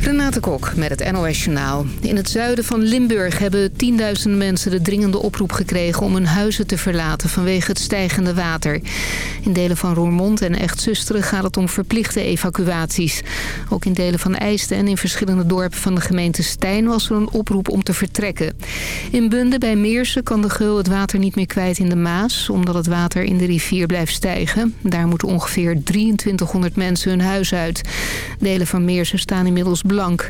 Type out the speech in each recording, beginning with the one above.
Renate Kok met het NOS Journaal. In het zuiden van Limburg hebben tienduizenden mensen de dringende oproep gekregen... om hun huizen te verlaten vanwege het stijgende water. In delen van Roermond en Echtzusteren gaat het om verplichte evacuaties. Ook in delen van IJsden en in verschillende dorpen van de gemeente Stijn... was er een oproep om te vertrekken. In Bunde bij Meersen kan de geul het water niet meer kwijt in de Maas... omdat het water in de rivier blijft stijgen. Daar moeten ongeveer 2300 mensen hun huis uit. Delen van Meersen staan inmiddels blank.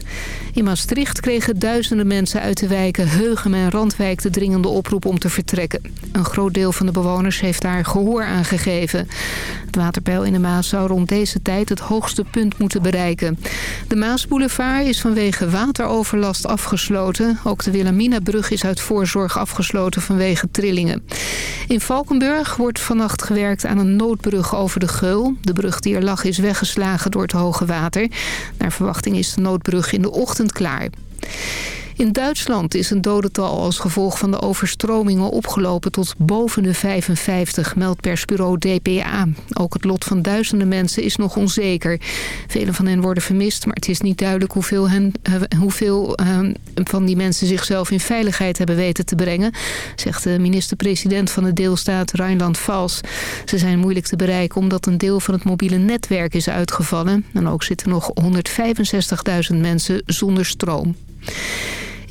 In Maastricht kregen duizenden mensen uit de wijken Heugem en Randwijk de dringende oproep om te vertrekken. Een groot deel van de bewoners heeft daar gehoor aan gegeven. Het waterpeil in de Maas zou rond deze tijd het hoogste punt moeten bereiken. De Maasboulevard is vanwege wateroverlast afgesloten. Ook de Wilhelminabrug is uit voorzorg afgesloten vanwege trillingen. In Valkenburg wordt vannacht gewerkt aan een noodbrug over de Geul. De brug die er lag is weggeslagen door het hoge water. Naar verwachting is de noodbrug in de ochtend klaar. In Duitsland is een dodental als gevolg van de overstromingen opgelopen tot boven de 55, meldt persbureau DPA. Ook het lot van duizenden mensen is nog onzeker. Velen van hen worden vermist, maar het is niet duidelijk hoeveel, hen, uh, hoeveel uh, van die mensen zichzelf in veiligheid hebben weten te brengen, zegt de minister-president van de deelstaat Rijnland-Vals. Ze zijn moeilijk te bereiken omdat een deel van het mobiele netwerk is uitgevallen. En ook zitten nog 165.000 mensen zonder stroom.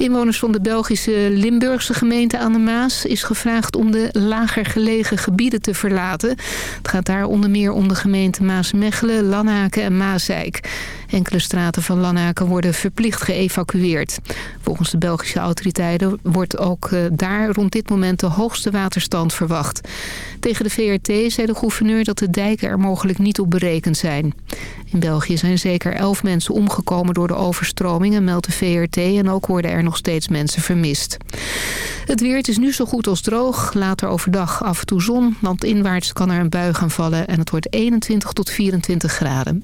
Inwoners van de Belgische Limburgse gemeente aan de Maas is gevraagd om de lager gelegen gebieden te verlaten. Het gaat daar onder meer om de gemeenten Maasmechelen, Lannaken en Maasijk. Enkele straten van Lannaken worden verplicht geëvacueerd. Volgens de Belgische autoriteiten wordt ook daar rond dit moment de hoogste waterstand verwacht. Tegen de VRT zei de gouverneur dat de dijken er mogelijk niet op berekend zijn. In België zijn zeker elf mensen omgekomen door de overstromingen, meldt de VRT. En ook worden er nog steeds mensen vermist. Het weer is nu zo goed als droog. Later overdag af en toe zon. Landinwaarts kan er een bui gaan vallen. En het wordt 21 tot 24 graden.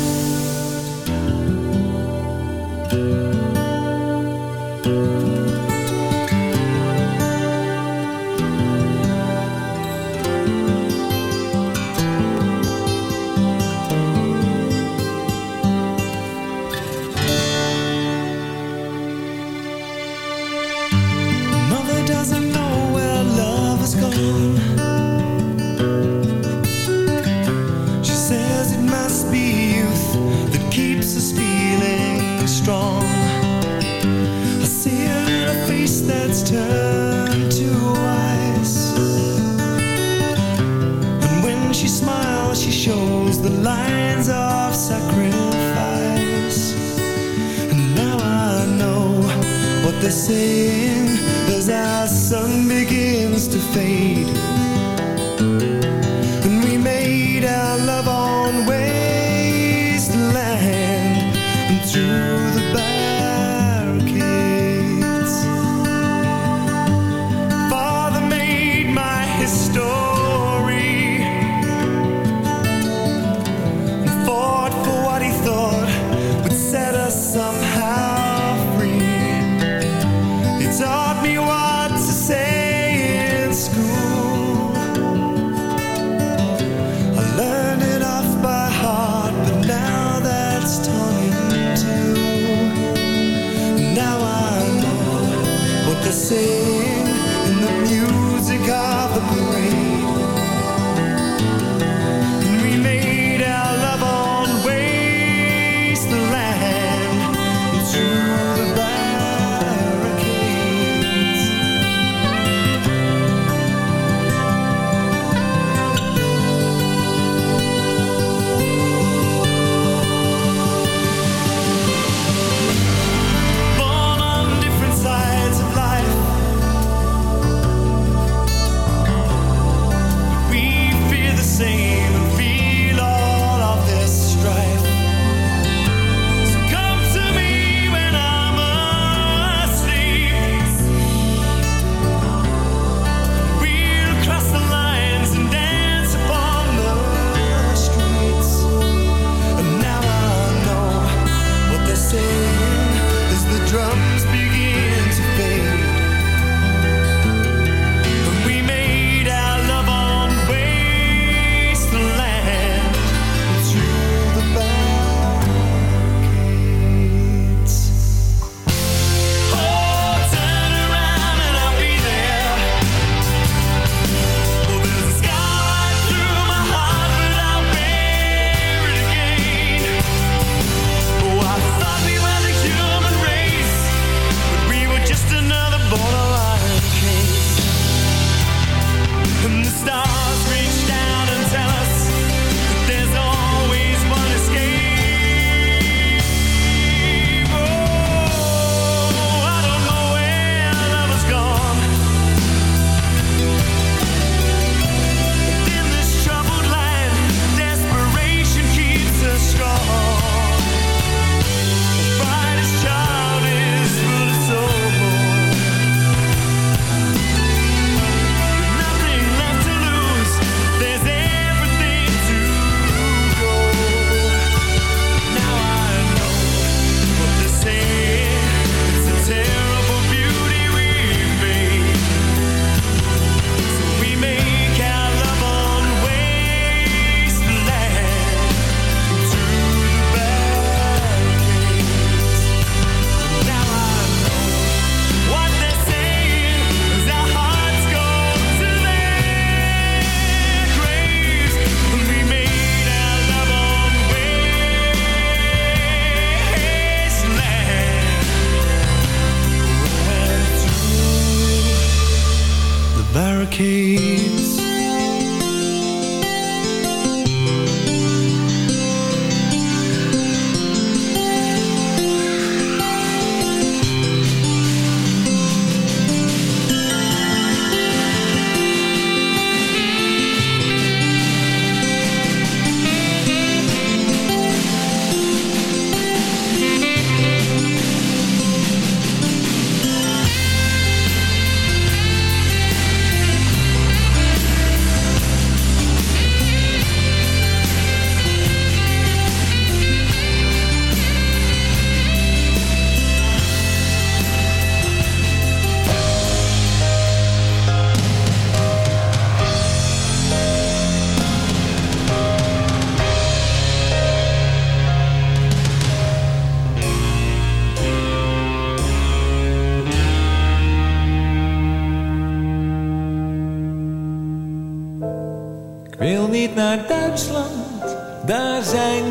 strong. I see it in a face that's turned to ice. And when she smiles she shows the lines of sacrifice. And now I know what they're saying As our sun begins to fade. Taught me what to say in school. I learned it off by heart But now that's torn in two Now I know what they're saying In the music of the parade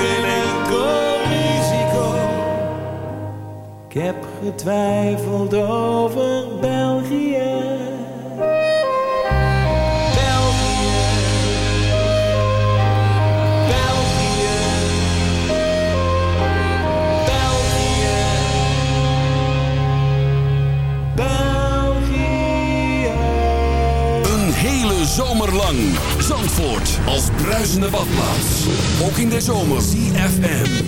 geen enkel risico. Ik heb getwijfeld over België. Zomerlang. Zandvoort als bruisende badplaats. Ook in de zomer. CFM.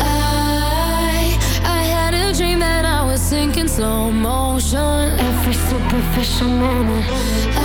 I, I had a dream that I was sinking slow motion. Every superficial moment. I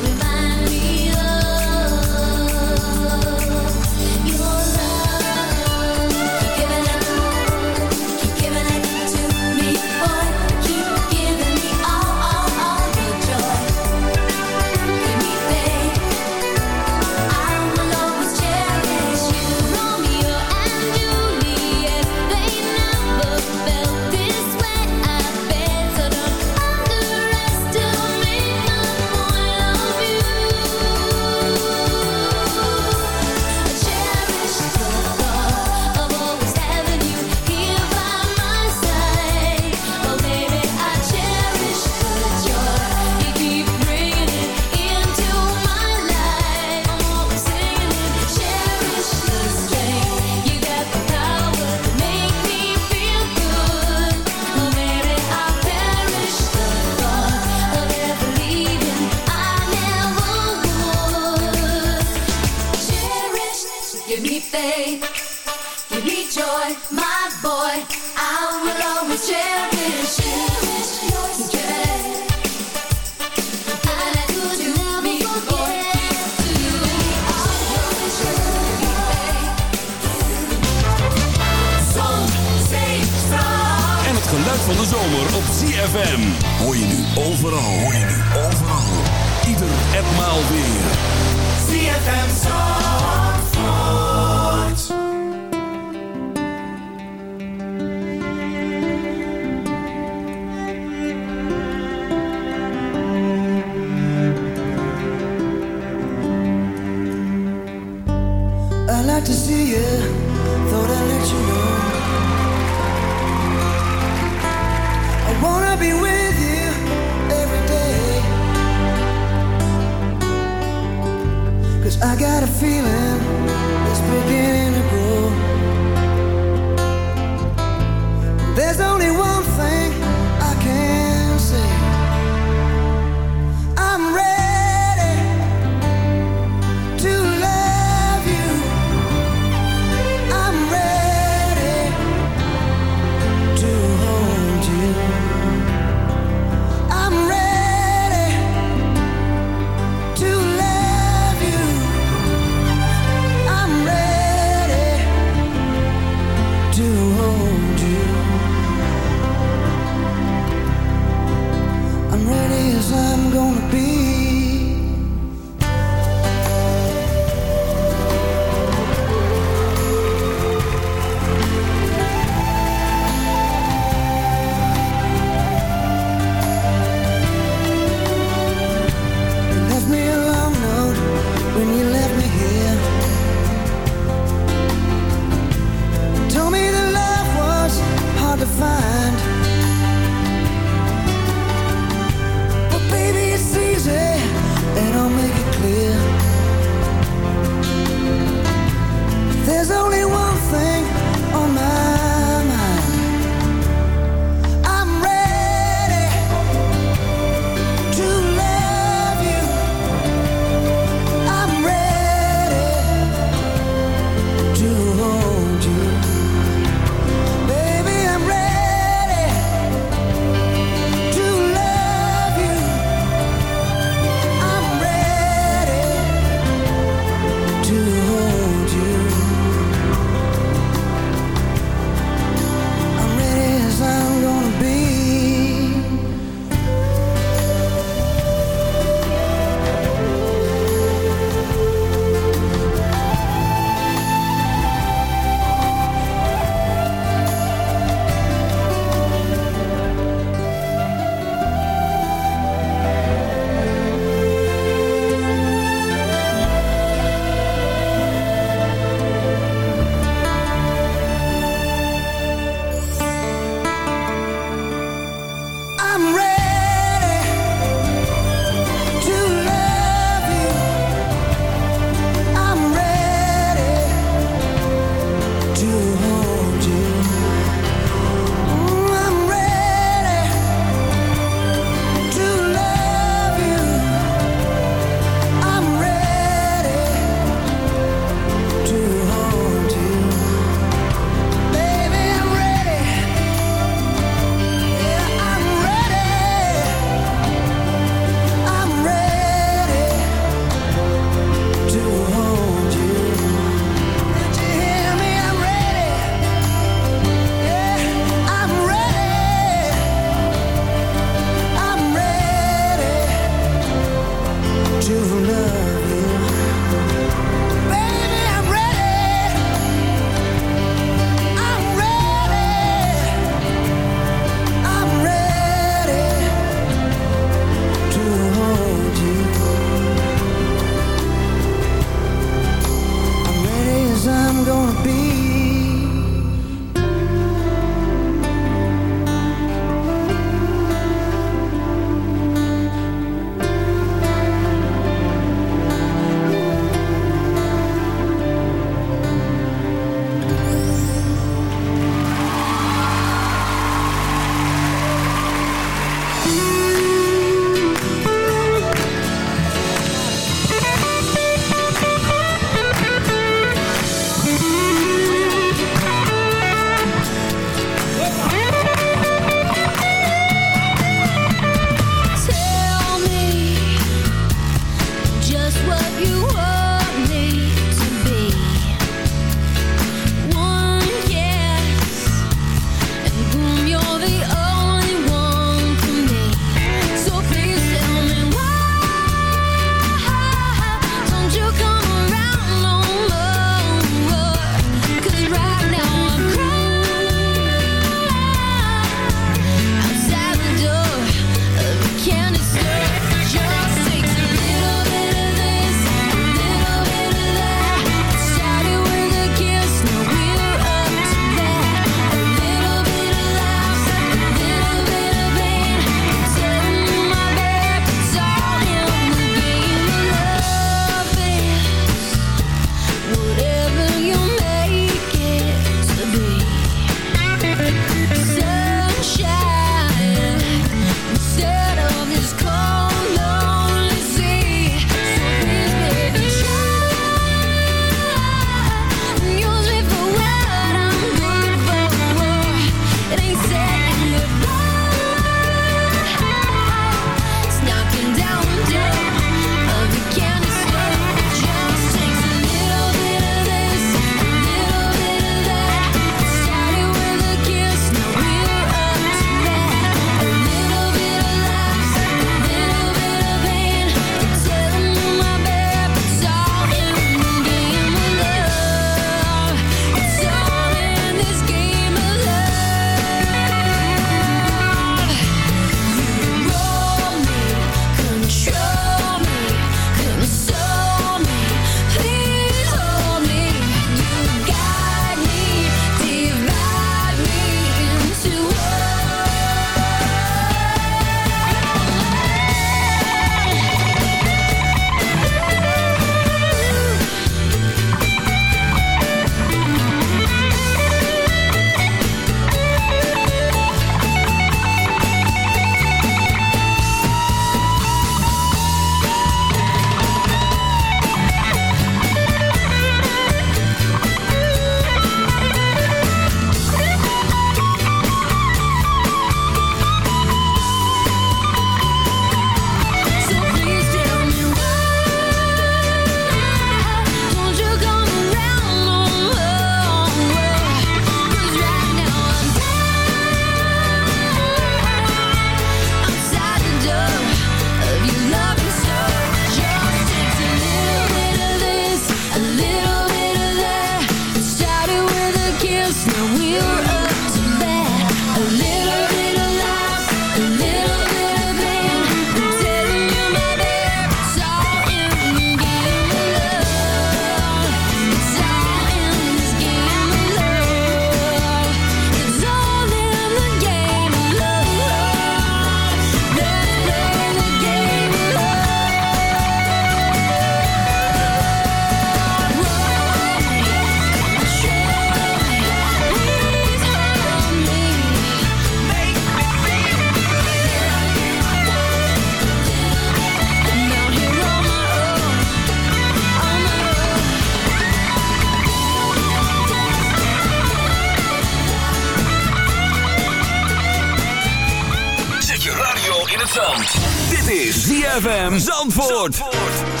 Zandvoort. Zandvoort.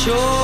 sure.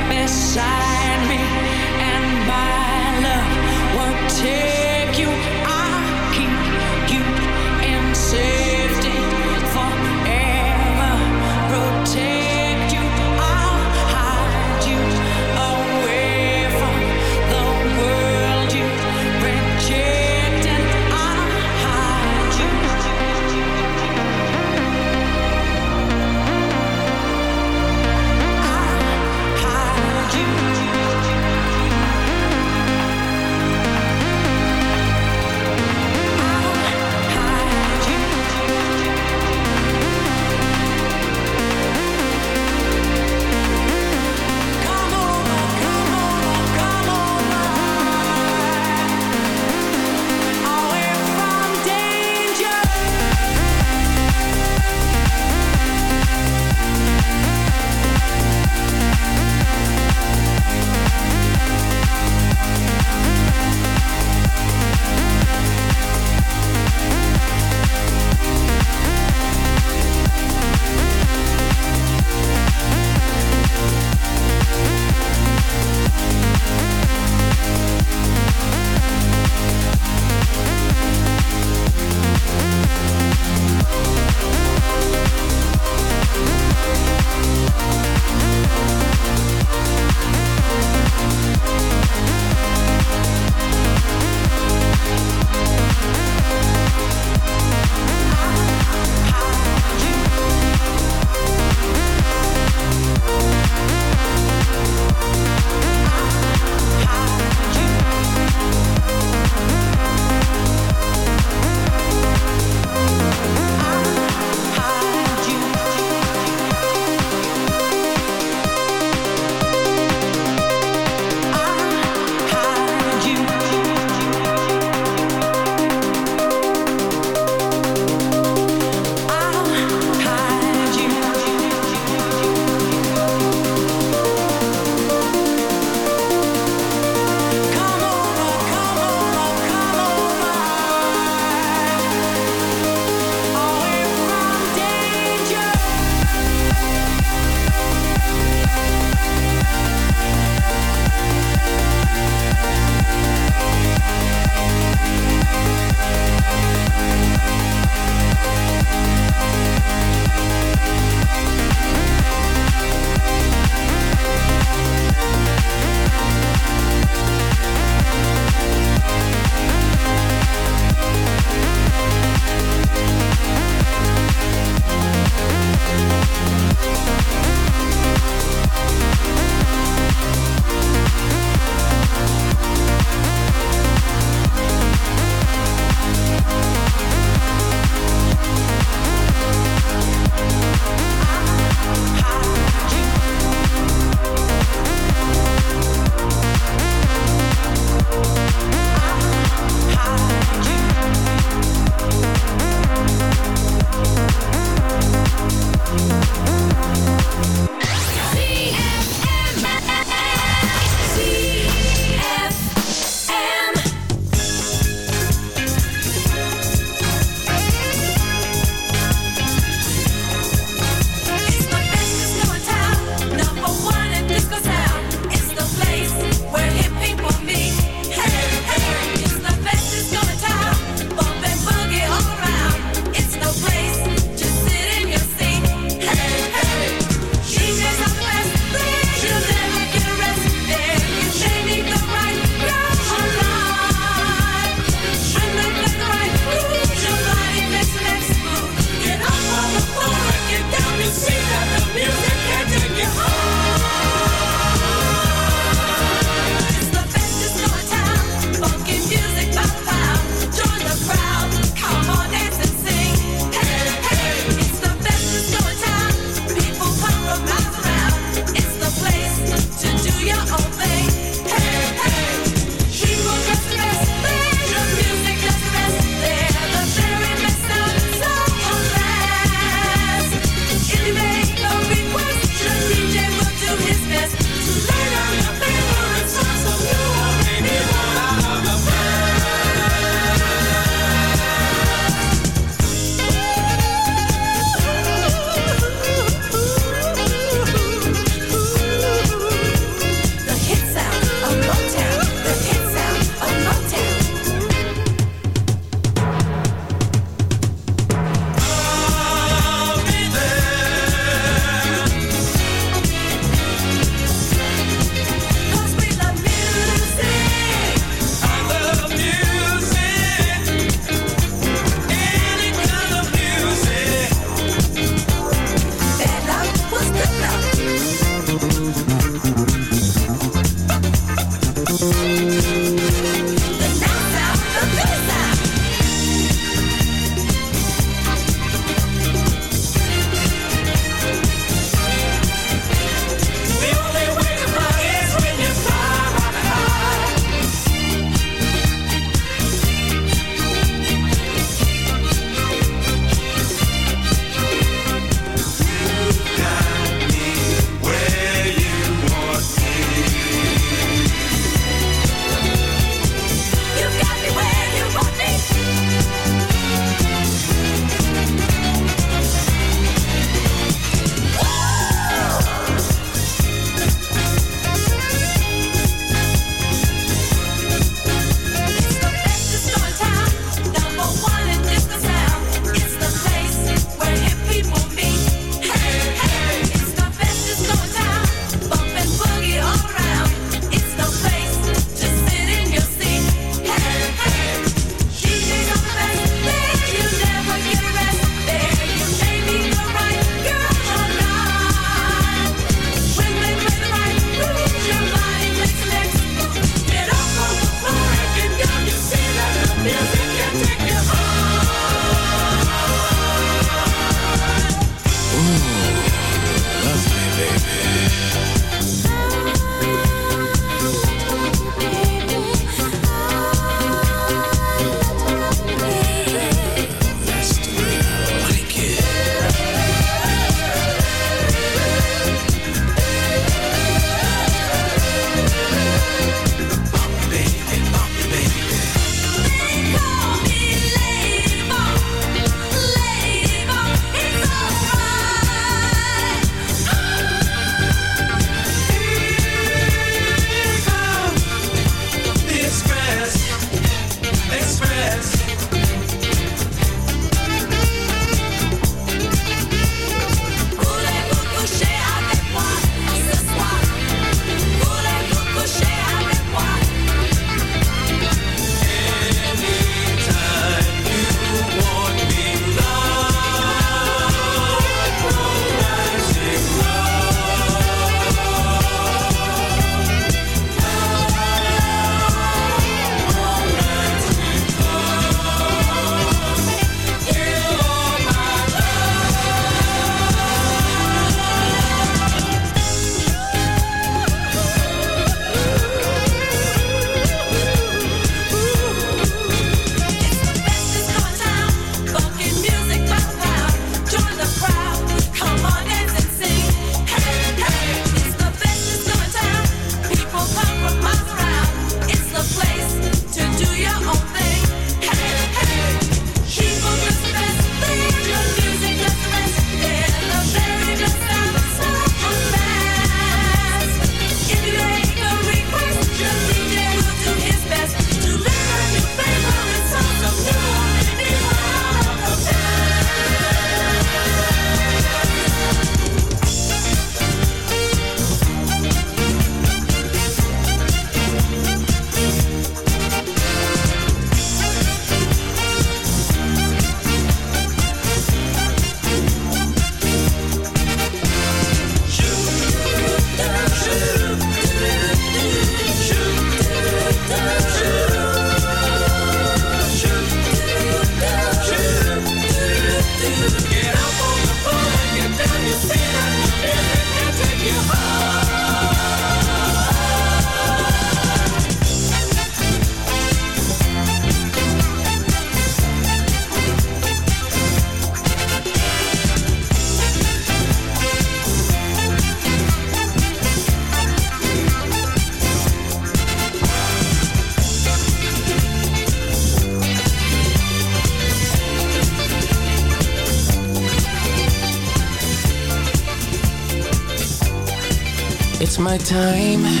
my time.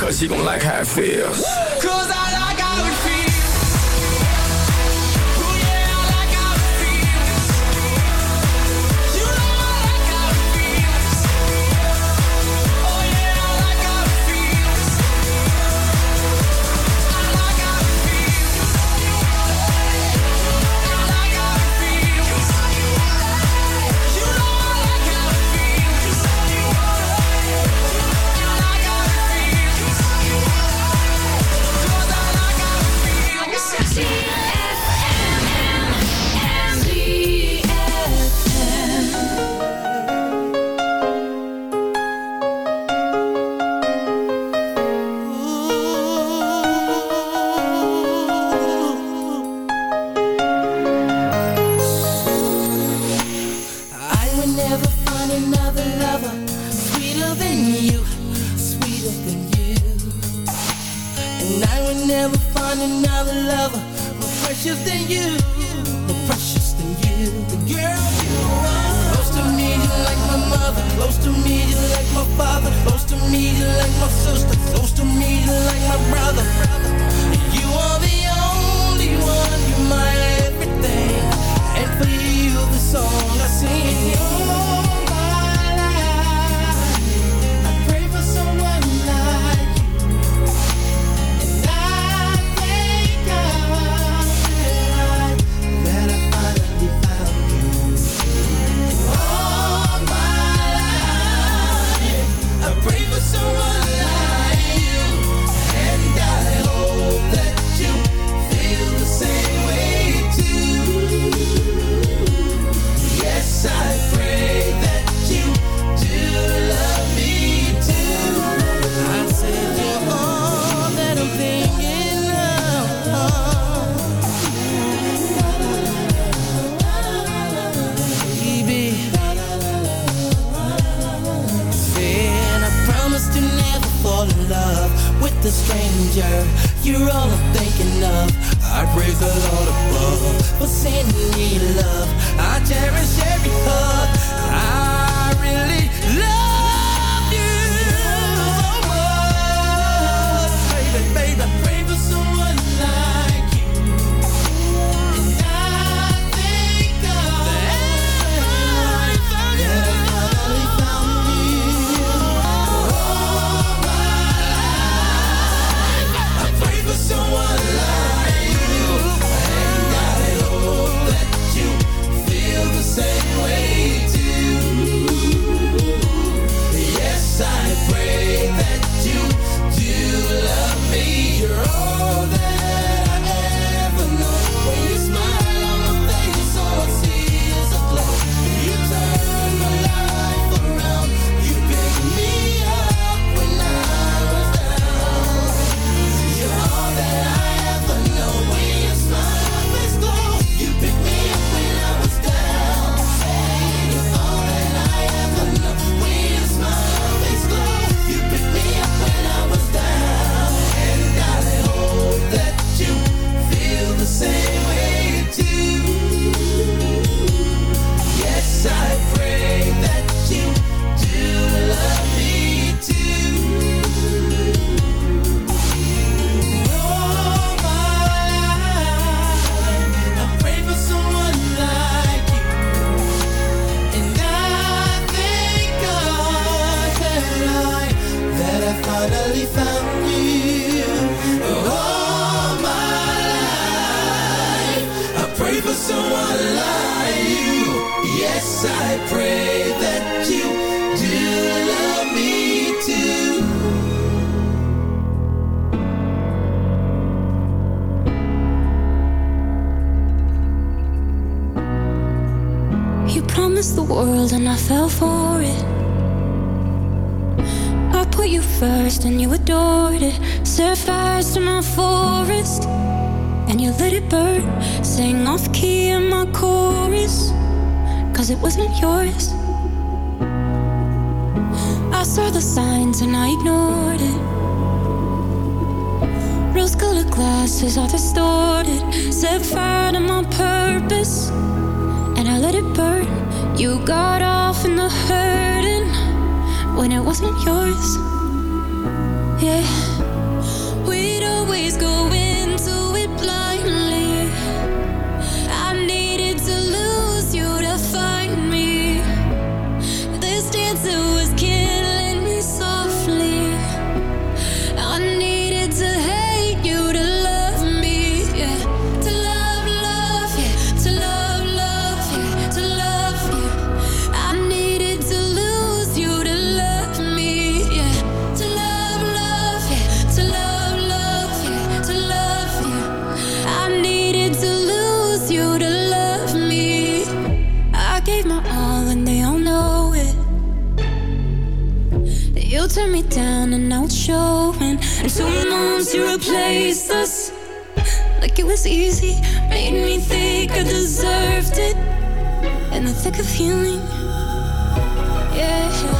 Cause she gon' like how it feels. Cause I set my purpose and I let it burn. You got off in the hurting when it wasn't yours. turn me down and now it's showing. And two months you replaced us. Like it was easy, made me think I deserved it. In the thick of healing, yeah.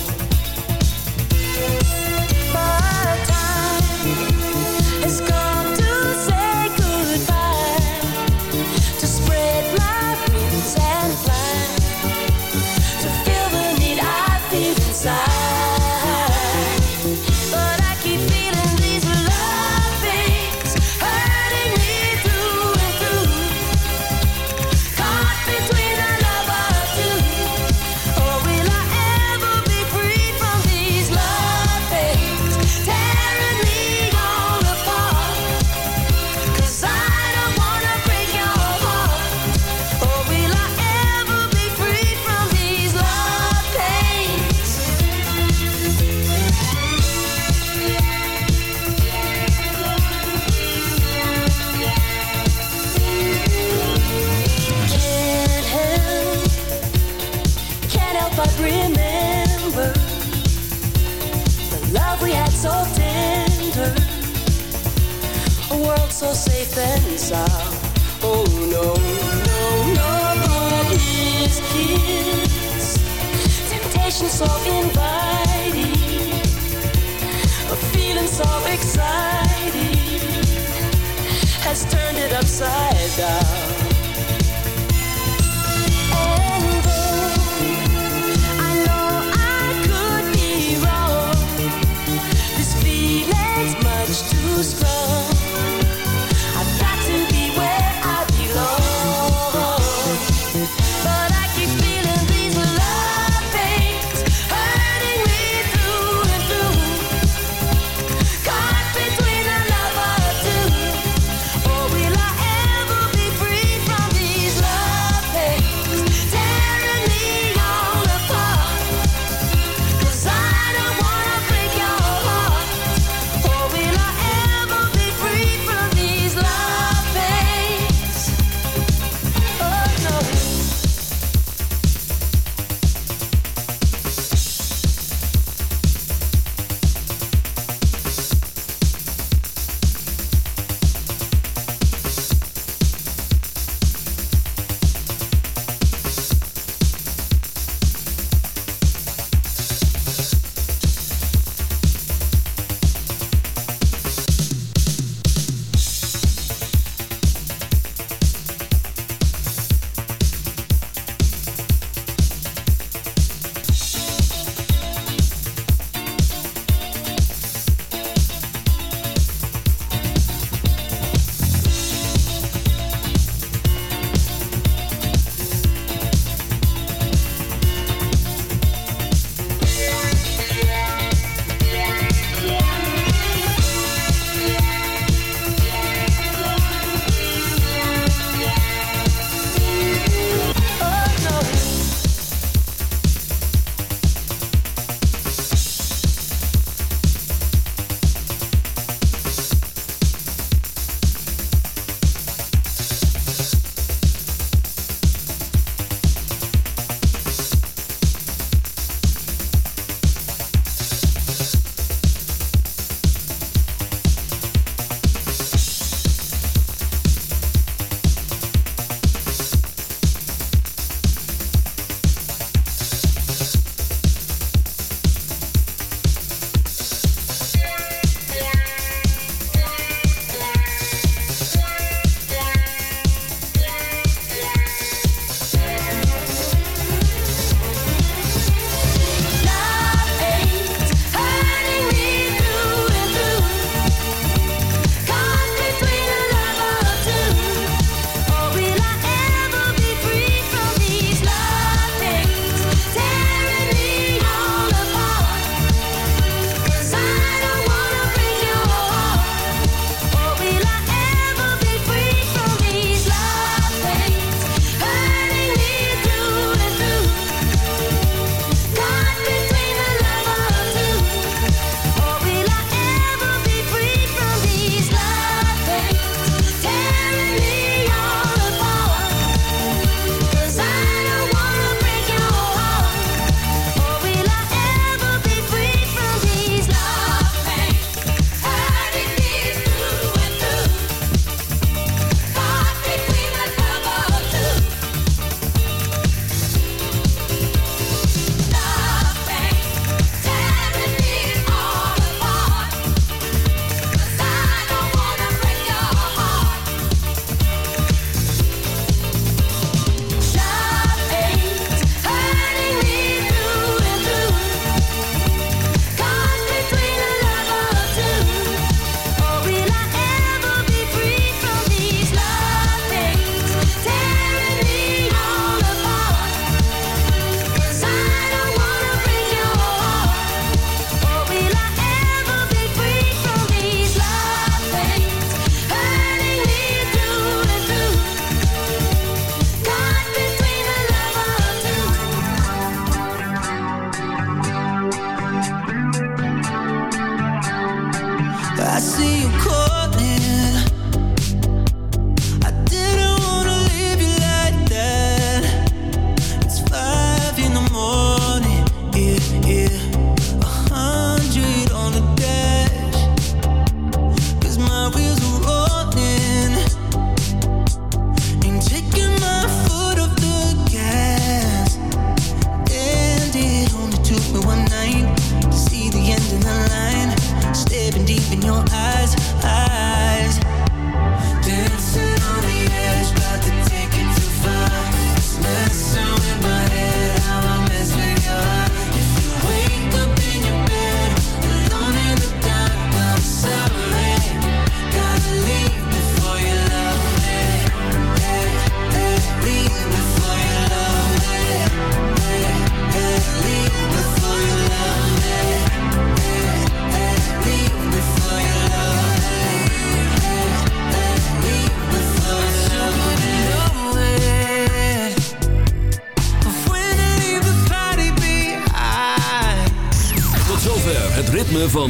Oh no, no, nobody's kiss. Temptation so inviting, a feeling so exciting has turned it upside down.